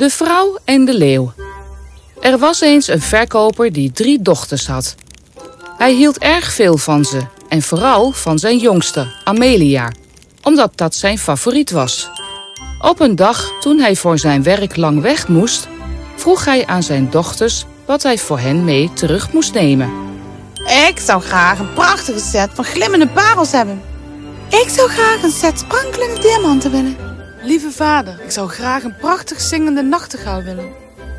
De vrouw en de leeuw. Er was eens een verkoper die drie dochters had. Hij hield erg veel van ze en vooral van zijn jongste, Amelia, omdat dat zijn favoriet was. Op een dag, toen hij voor zijn werk lang weg moest, vroeg hij aan zijn dochters wat hij voor hen mee terug moest nemen. Ik zou graag een prachtige set van glimmende parels hebben. Ik zou graag een set sprankelende diamanten willen. Lieve vader, ik zou graag een prachtig zingende nachtegaal willen.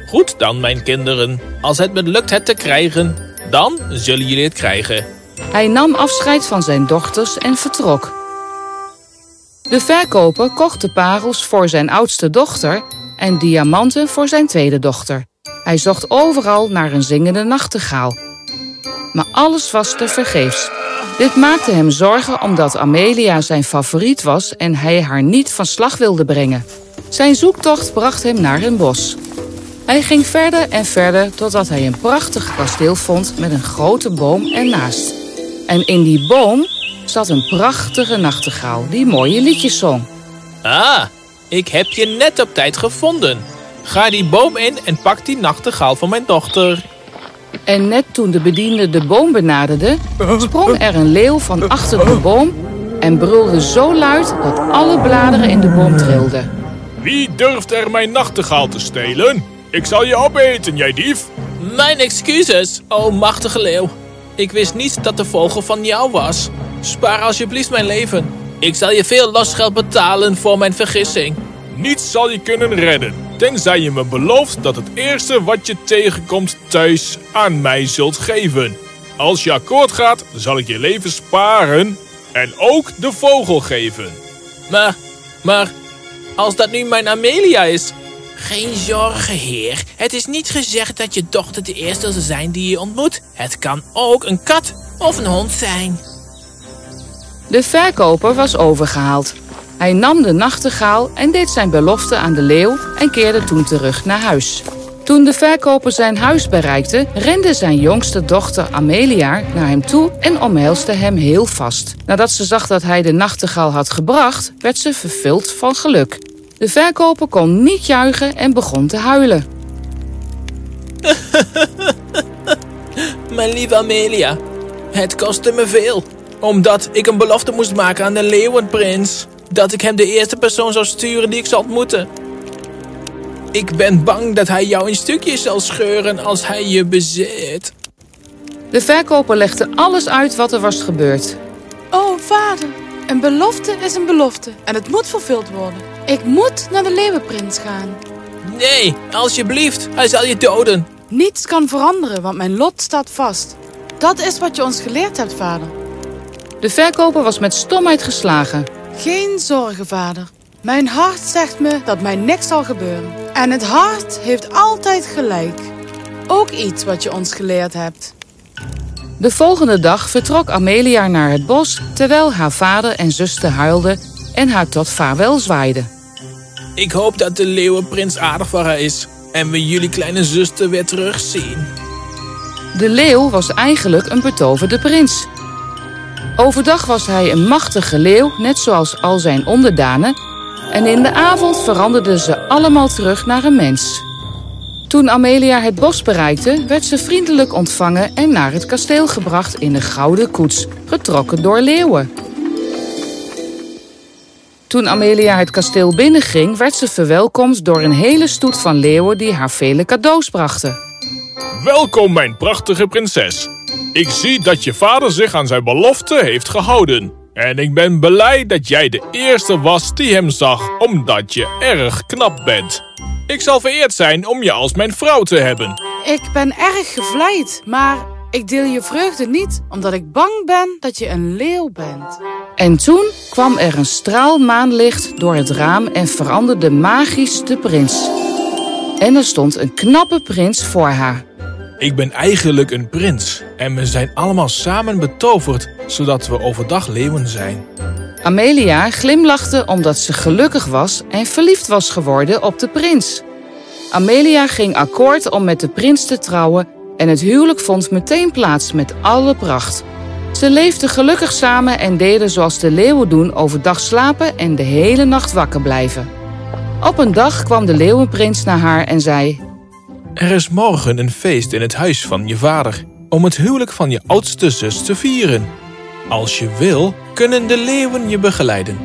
Goed dan, mijn kinderen. Als het me lukt het te krijgen, dan zullen jullie het krijgen. Hij nam afscheid van zijn dochters en vertrok. De verkoper kocht de parels voor zijn oudste dochter en diamanten voor zijn tweede dochter. Hij zocht overal naar een zingende nachtegaal. Maar alles was tevergeefs. Dit maakte hem zorgen omdat Amelia zijn favoriet was en hij haar niet van slag wilde brengen. Zijn zoektocht bracht hem naar een bos. Hij ging verder en verder totdat hij een prachtig kasteel vond met een grote boom ernaast. En in die boom zat een prachtige nachtegaal die mooie liedjes zong. Ah, ik heb je net op tijd gevonden. Ga die boom in en pak die nachtegaal van mijn dochter. En net toen de bediende de boom benaderde, sprong er een leeuw van achter de boom en brulde zo luid dat alle bladeren in de boom trilden. Wie durft er mijn nachtegaal te stelen? Ik zal je opeten, jij dief. Mijn excuses, o machtige leeuw. Ik wist niet dat de vogel van jou was. Spaar alsjeblieft mijn leven. Ik zal je veel losgeld betalen voor mijn vergissing. Niets zal je kunnen redden, tenzij je me belooft dat het eerste wat je tegenkomt thuis aan mij zult geven. Als je akkoord gaat, zal ik je leven sparen en ook de vogel geven. Maar, maar, als dat nu mijn Amelia is... Geen zorgen, heer. Het is niet gezegd dat je dochter de eerste zal zijn die je ontmoet. Het kan ook een kat of een hond zijn. De verkoper was overgehaald. Hij nam de nachtegaal en deed zijn belofte aan de leeuw en keerde toen terug naar huis. Toen de verkoper zijn huis bereikte, rende zijn jongste dochter Amelia naar hem toe en omhelsde hem heel vast. Nadat ze zag dat hij de nachtegaal had gebracht, werd ze vervuld van geluk. De verkoper kon niet juichen en begon te huilen. Mijn lieve Amelia, het kostte me veel. Omdat ik een belofte moest maken aan de leeuwenprins. Dat ik hem de eerste persoon zou sturen die ik zou ontmoeten. Ik ben bang dat hij jou in stukjes zal scheuren als hij je bezit. De verkoper legde alles uit wat er was gebeurd. Oh, vader, een belofte is een belofte en het moet vervuld worden. Ik moet naar de leeuwenprins gaan. Nee, alsjeblieft, hij zal je doden. Niets kan veranderen, want mijn lot staat vast. Dat is wat je ons geleerd hebt, vader. De verkoper was met stomheid geslagen. Geen zorgen, vader. Mijn hart zegt me dat mij niks zal gebeuren. En het hart heeft altijd gelijk. Ook iets wat je ons geleerd hebt. De volgende dag vertrok Amelia naar het bos terwijl haar vader en zuster huilden en haar tot vaarwel zwaaiden. Ik hoop dat de leeuwenprins aardig voor haar is. En we jullie kleine zuster weer terugzien. De leeuw was eigenlijk een betoverde prins. Overdag was hij een machtige leeuw, net zoals al zijn onderdanen. En in de avond veranderden ze allemaal terug naar een mens. Toen Amelia het bos bereikte, werd ze vriendelijk ontvangen en naar het kasteel gebracht in een gouden koets, getrokken door leeuwen. Toen Amelia het kasteel binnenging, werd ze verwelkomd door een hele stoet van leeuwen die haar vele cadeaus brachten. Welkom, mijn prachtige prinses. Ik zie dat je vader zich aan zijn belofte heeft gehouden. En ik ben blij dat jij de eerste was die hem zag, omdat je erg knap bent. Ik zal vereerd zijn om je als mijn vrouw te hebben. Ik ben erg gevleid, maar ik deel je vreugde niet, omdat ik bang ben dat je een leeuw bent. En toen kwam er een straal maanlicht door het raam en veranderde magisch de prins. En er stond een knappe prins voor haar. Ik ben eigenlijk een prins en we zijn allemaal samen betoverd, zodat we overdag leeuwen zijn. Amelia glimlachte omdat ze gelukkig was en verliefd was geworden op de prins. Amelia ging akkoord om met de prins te trouwen en het huwelijk vond meteen plaats met alle pracht. Ze leefden gelukkig samen en deden zoals de leeuwen doen overdag slapen en de hele nacht wakker blijven. Op een dag kwam de leeuwenprins naar haar en zei... Er is morgen een feest in het huis van je vader om het huwelijk van je oudste zus te vieren. Als je wil, kunnen de leeuwen je begeleiden.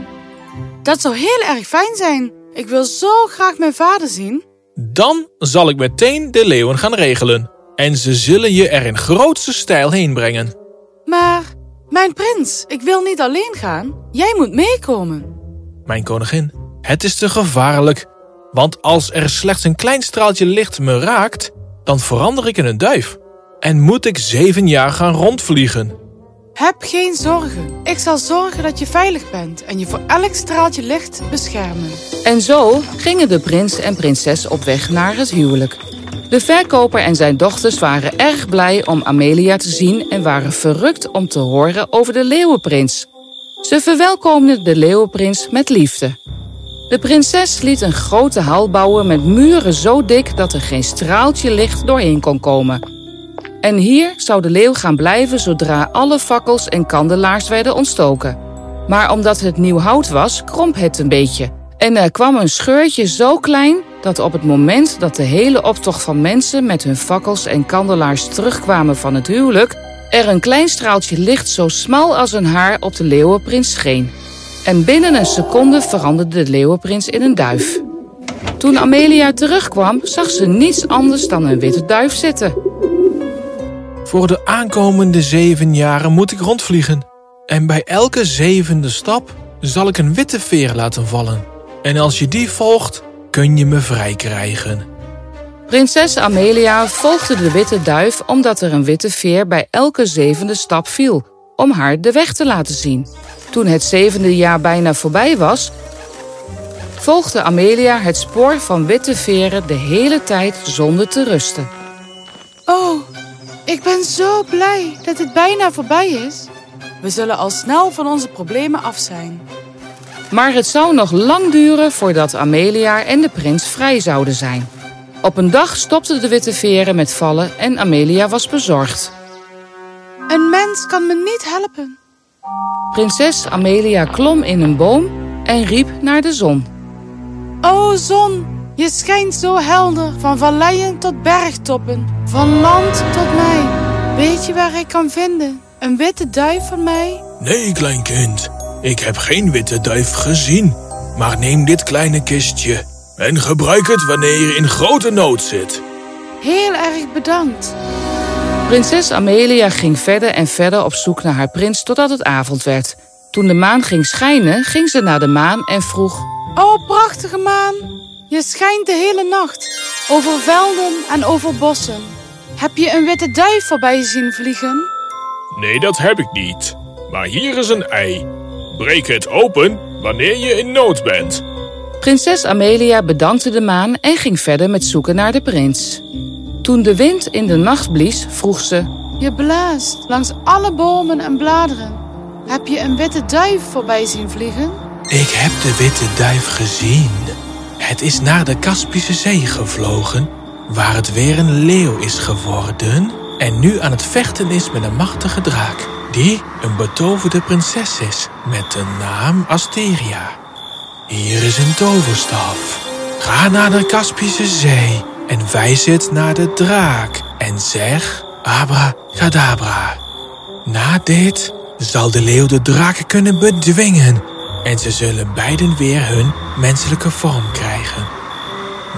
Dat zou heel erg fijn zijn. Ik wil zo graag mijn vader zien. Dan zal ik meteen de leeuwen gaan regelen. En ze zullen je er in grootste stijl heen brengen. Maar, mijn prins, ik wil niet alleen gaan. Jij moet meekomen. Mijn koningin, het is te gevaarlijk. Want als er slechts een klein straaltje licht me raakt, dan verander ik in een duif. En moet ik zeven jaar gaan rondvliegen. Heb geen zorgen. Ik zal zorgen dat je veilig bent en je voor elk straaltje licht beschermen. En zo gingen de prins en prinses op weg naar het huwelijk. De verkoper en zijn dochters waren erg blij om Amelia te zien en waren verrukt om te horen over de leeuwenprins. Ze verwelkomden de leeuwenprins met liefde. De prinses liet een grote hal bouwen met muren zo dik dat er geen straaltje licht doorheen kon komen. En hier zou de leeuw gaan blijven zodra alle fakkels en kandelaars werden ontstoken. Maar omdat het nieuw hout was, kromp het een beetje. En er kwam een scheurtje zo klein dat op het moment dat de hele optocht van mensen met hun fakkels en kandelaars terugkwamen van het huwelijk, er een klein straaltje licht zo smal als een haar op de leeuwenprins scheen. En binnen een seconde veranderde de leeuwenprins in een duif. Toen Amelia terugkwam, zag ze niets anders dan een witte duif zitten. Voor de aankomende zeven jaren moet ik rondvliegen. En bij elke zevende stap zal ik een witte veer laten vallen. En als je die volgt, kun je me vrij krijgen. Prinses Amelia volgde de witte duif omdat er een witte veer bij elke zevende stap viel, om haar de weg te laten zien. Toen het zevende jaar bijna voorbij was, volgde Amelia het spoor van witte veren de hele tijd zonder te rusten. Oh, ik ben zo blij dat het bijna voorbij is. We zullen al snel van onze problemen af zijn. Maar het zou nog lang duren voordat Amelia en de prins vrij zouden zijn. Op een dag stopten de witte veren met vallen en Amelia was bezorgd. Een mens kan me niet helpen. Prinses Amelia klom in een boom en riep naar de zon. O zon, je schijnt zo helder, van valleien tot bergtoppen, van land tot mij. Weet je waar ik kan vinden? Een witte duif van mij? Nee, klein kind. Ik heb geen witte duif gezien. Maar neem dit kleine kistje en gebruik het wanneer je in grote nood zit. Heel erg bedankt. Prinses Amelia ging verder en verder op zoek naar haar prins totdat het avond werd. Toen de maan ging schijnen, ging ze naar de maan en vroeg... O prachtige maan, je schijnt de hele nacht. Over velden en over bossen. Heb je een witte duif voorbij zien vliegen? Nee, dat heb ik niet. Maar hier is een ei. Breek het open wanneer je in nood bent. Prinses Amelia bedankte de maan en ging verder met zoeken naar de prins. Toen de wind in de nacht blies, vroeg ze... Je blaast langs alle bomen en bladeren. Heb je een witte duif voorbij zien vliegen? Ik heb de witte duif gezien. Het is naar de Kaspische Zee gevlogen, waar het weer een leeuw is geworden en nu aan het vechten is met een machtige draak, die een betoverde prinses is met de naam Asteria. Hier is een toverstaf. Ga naar de Kaspische Zee en wijs het naar de draak en zeg abracadabra. Na dit zal de leeuw de draken kunnen bedwingen en ze zullen beiden weer hun menselijke vorm krijgen.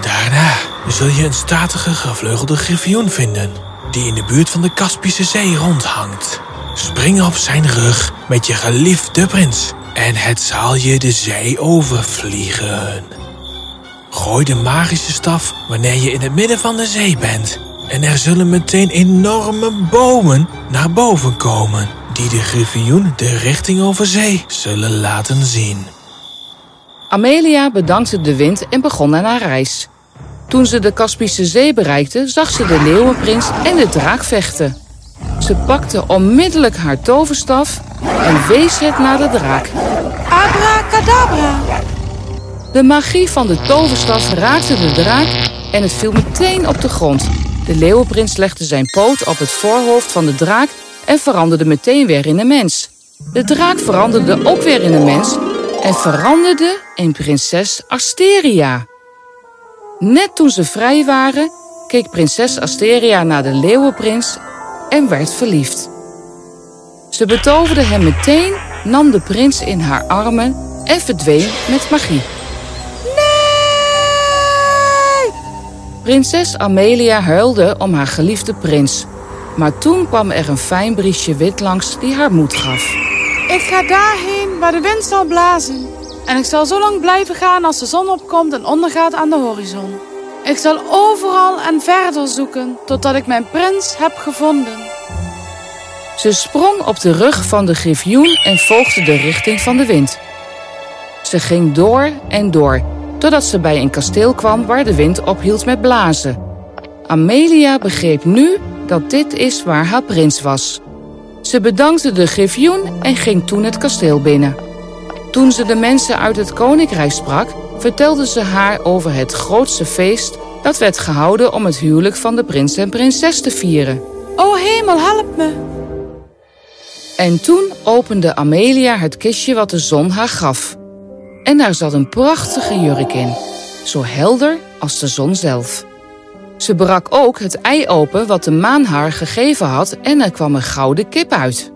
Daarna zul je een statige gevleugelde griffioen vinden, die in de buurt van de Kaspische Zee rondhangt. Spring op zijn rug met je geliefde prins en het zal je de zee overvliegen. Gooi de magische staf wanneer je in het midden van de zee bent. En er zullen meteen enorme bomen naar boven komen die de griffioen de richting over zee zullen laten zien. Amelia bedankte de wind en begon aan haar reis. Toen ze de Kaspische Zee bereikte, zag ze de leeuwenprins en de draak vechten. Ze pakte onmiddellijk haar toverstaf en wees het naar de draak. Abracadabra! De magie van de toverstaf raakte de draak en het viel meteen op de grond. De leeuwenprins legde zijn poot op het voorhoofd van de draak en veranderde meteen weer in een mens. De draak veranderde ook weer in een mens en veranderde in prinses Asteria. Net toen ze vrij waren, keek prinses Asteria naar de leeuwenprins en werd verliefd. Ze betoverde hem meteen, nam de prins in haar armen en verdween met magie. Prinses Amelia huilde om haar geliefde prins. Maar toen kwam er een fijn briesje wit langs die haar moed gaf. Ik ga daarheen waar de wind zal blazen. En ik zal zo lang blijven gaan als de zon opkomt en ondergaat aan de horizon. Ik zal overal en verder zoeken totdat ik mijn prins heb gevonden. Ze sprong op de rug van de griffioen en volgde de richting van de wind. Ze ging door en door, totdat ze bij een kasteel kwam waar de wind ophield met blazen. Amelia begreep nu dat dit is waar haar prins was. Ze bedankte de griffioen en ging toen het kasteel binnen. Toen ze de mensen uit het koninkrijk sprak, vertelde ze haar over het grootste feest dat werd gehouden om het huwelijk van de prins en prinses te vieren. O hemel, help me! En toen opende Amelia het kistje wat de zon haar gaf. En daar zat een prachtige jurk in, zo helder als de zon zelf. Ze brak ook het ei open wat de maan haar gegeven had en er kwam een gouden kip uit.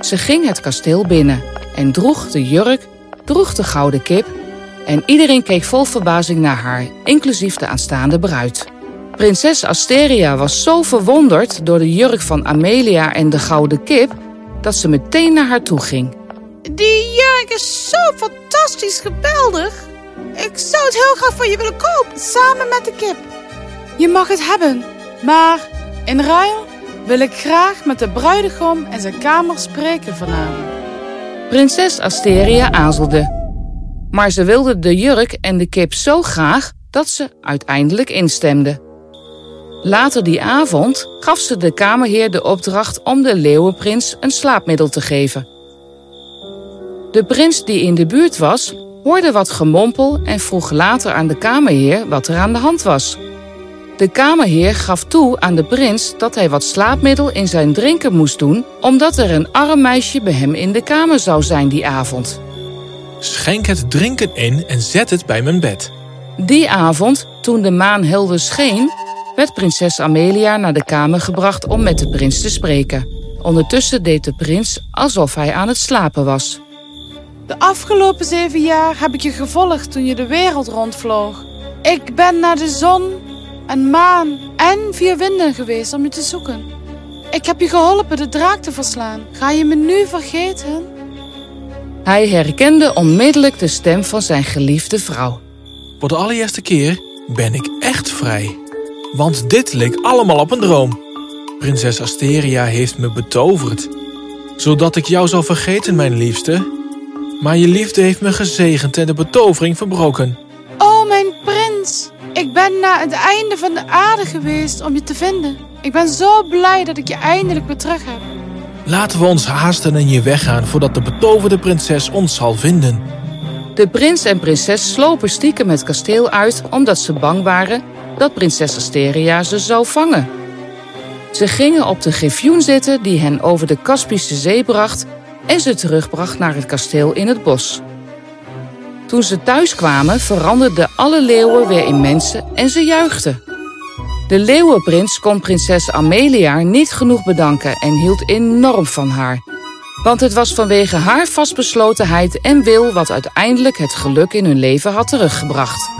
Ze ging het kasteel binnen en droeg de jurk, droeg de gouden kip en iedereen keek vol verbazing naar haar, inclusief de aanstaande bruid. Prinses Asteria was zo verwonderd door de jurk van Amelia en de gouden kip dat ze meteen naar haar toe ging. Die jurk is zo fantastisch geweldig. Ik zou het heel graag van je willen kopen, samen met de kip. Je mag het hebben, maar in ruil wil ik graag met de bruidegom in zijn kamer spreken vanavond. Prinses Asteria aarzelde. Maar ze wilde de jurk en de kip zo graag dat ze uiteindelijk instemde. Later die avond gaf ze de kamerheer de opdracht om de leeuwenprins een slaapmiddel te geven. De prins die in de buurt was, hoorde wat gemompel en vroeg later aan de kamerheer wat er aan de hand was. De kamerheer gaf toe aan de prins dat hij wat slaapmiddel in zijn drinken moest doen, omdat er een arm meisje bij hem in de kamer zou zijn die avond. Schenk het drinken in en zet het bij mijn bed. Die avond, toen de maan helder scheen, werd prinses Amelia naar de kamer gebracht om met de prins te spreken. Ondertussen deed de prins alsof hij aan het slapen was. De afgelopen zeven jaar heb ik je gevolgd toen je de wereld rondvloog. Ik ben naar de zon en maan en vier winden geweest om je te zoeken. Ik heb je geholpen de draak te verslaan. Ga je me nu vergeten? Hij herkende onmiddellijk de stem van zijn geliefde vrouw. Voor de allereerste keer ben ik echt vrij. Want dit leek allemaal op een droom. Prinses Asteria heeft me betoverd. Zodat ik jou zou vergeten, mijn liefste. Maar je liefde heeft me gezegend en de betovering verbroken. Oh, mijn prins. Ik ben naar het einde van de aarde geweest om je te vinden. Ik ben zo blij dat ik je eindelijk weer terug heb. Laten we ons haasten en je weggaan voordat de betoverde prinses ons zal vinden. De prins en prinses slopen stiekem het kasteel uit omdat ze bang waren dat prinses Asteria ze zou vangen. Ze gingen op de griffioen zitten die hen over de Kaspische Zee bracht en ze terugbracht naar het kasteel in het bos. Toen ze thuis kwamen veranderden alle leeuwen weer in mensen en ze juichten. De leeuwenprins kon prinses Amelia niet genoeg bedanken en hield enorm van haar. Want het was vanwege haar vastbeslotenheid en wil wat uiteindelijk het geluk in hun leven had teruggebracht.